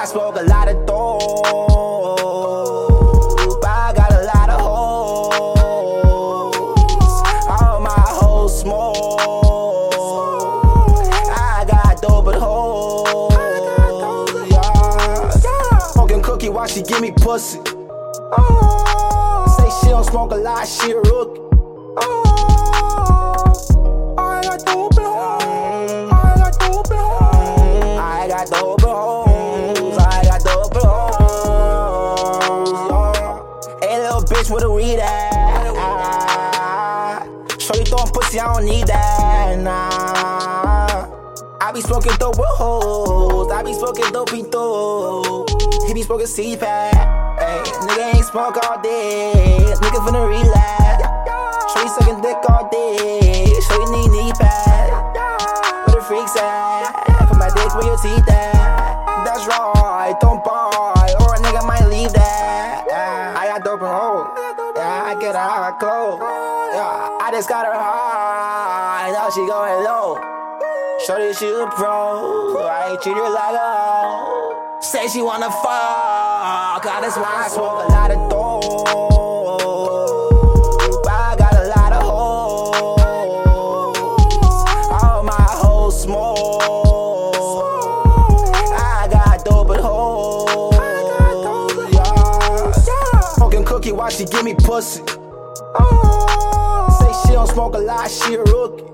I smoke a lot of dope. Smoking she give me pussy. Say she don't smoke a lot, she a rookie. I got dope and hoes. I got dope and hoes. I got dope and hoes. I got dope and hoes. Yeah. Hey, little bitch, where the weed at? Show you throwing pussy, I don't need that. Nah. I be smoking dope with hoes. I be smoking dopey Smoking CPAP. Hey, nigga ain't smoke all day. Nigga finna relax. Show you sucking dick all day. Show you need knee pad. Where the freaks at? Put my dick where your teeth at. That's right, don't buy. Or a nigga might leave that. I got dope and hoes. Yeah, I get her high clothes. Yeah, I just got her high. Now she going low. Shorty, she a pro. I ain't treat her like a hoe. Say she wanna fuck, that's why I smoke a lot of dope. I got a lot of hoes. All my hoes smoke. I got dope at hoes. Yeah. Smoking cookie while she give me pussy. Oh. Say she don't smoke a lot, she a rookie.